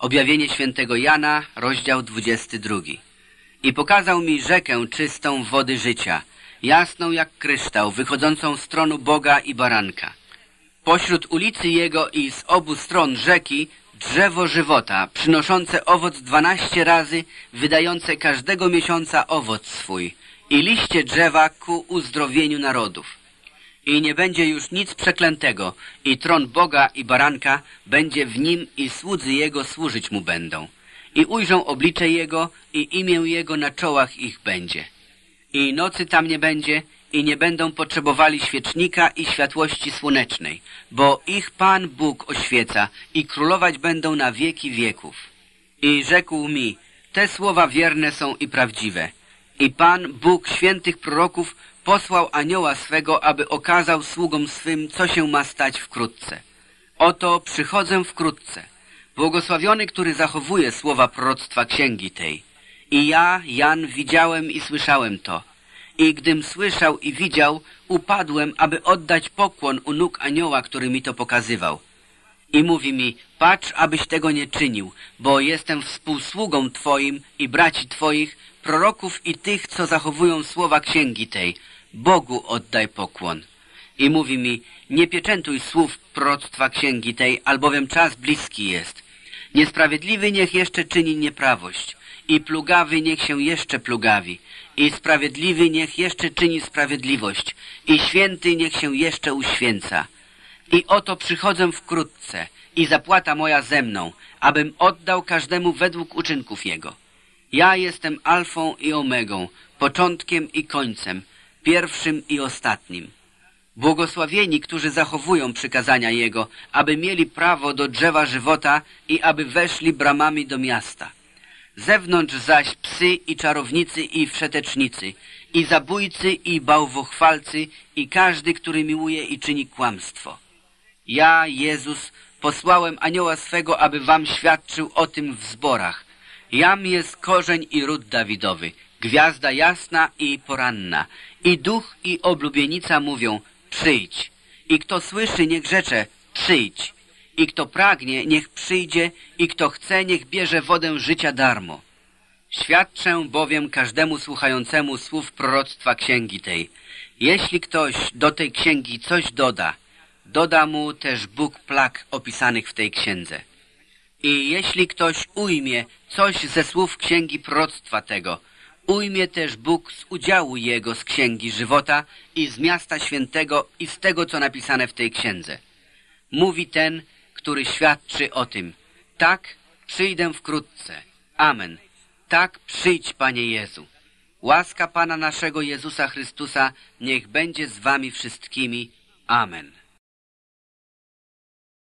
Objawienie świętego Jana, rozdział 22. I pokazał mi rzekę czystą wody życia, jasną jak kryształ, wychodzącą z tronu Boga i baranka. Pośród ulicy jego i z obu stron rzeki drzewo żywota, przynoszące owoc dwanaście razy, wydające każdego miesiąca owoc swój i liście drzewa ku uzdrowieniu narodów. I nie będzie już nic przeklętego, i tron Boga i baranka będzie w nim i słudzy Jego służyć Mu będą. I ujrzą oblicze Jego i imię Jego na czołach ich będzie. I nocy tam nie będzie i nie będą potrzebowali świecznika i światłości słonecznej, bo ich Pan Bóg oświeca i królować będą na wieki wieków. I rzekł mi, te słowa wierne są i prawdziwe. I Pan Bóg świętych proroków posłał anioła swego, aby okazał sługom swym, co się ma stać wkrótce. Oto przychodzę wkrótce. Błogosławiony, który zachowuje słowa proroctwa księgi tej. I ja, Jan, widziałem i słyszałem to. I gdym słyszał i widział, upadłem, aby oddać pokłon u nóg anioła, który mi to pokazywał. I mówi mi, patrz, abyś tego nie czynił, bo jestem współsługą Twoim i braci Twoich, proroków i tych, co zachowują słowa księgi tej. Bogu oddaj pokłon. I mówi mi, nie pieczętuj słów proroctwa księgi tej, albowiem czas bliski jest. Niesprawiedliwy niech jeszcze czyni nieprawość i plugawy niech się jeszcze plugawi i sprawiedliwy niech jeszcze czyni sprawiedliwość i święty niech się jeszcze uświęca. I oto przychodzę wkrótce i zapłata moja ze mną, abym oddał każdemu według uczynków jego. Ja jestem alfą i omegą, początkiem i końcem, pierwszym i ostatnim. Błogosławieni, którzy zachowują przykazania Jego, aby mieli prawo do drzewa żywota i aby weszli bramami do miasta. Zewnątrz zaś psy i czarownicy i wszetecznicy, i zabójcy i bałwochwalcy, i każdy, który miłuje i czyni kłamstwo. Ja, Jezus, posłałem anioła swego, aby wam świadczył o tym w zborach. Jam jest korzeń i ród Dawidowy, gwiazda jasna i poranna. I duch i oblubienica mówią, przyjdź. I kto słyszy, niech rzecze, przyjdź. I kto pragnie, niech przyjdzie, i kto chce, niech bierze wodę życia darmo. Świadczę bowiem każdemu słuchającemu słów proroctwa księgi tej. Jeśli ktoś do tej księgi coś doda, doda mu też Bóg plag opisanych w tej księdze. I jeśli ktoś ujmie coś ze słów księgi proroctwa tego, ujmie też Bóg z udziału jego z księgi żywota i z miasta świętego i z tego, co napisane w tej księdze. Mówi ten, który świadczy o tym. Tak, przyjdę wkrótce. Amen. Tak, przyjdź, Panie Jezu. Łaska Pana naszego Jezusa Chrystusa niech będzie z wami wszystkimi. Amen.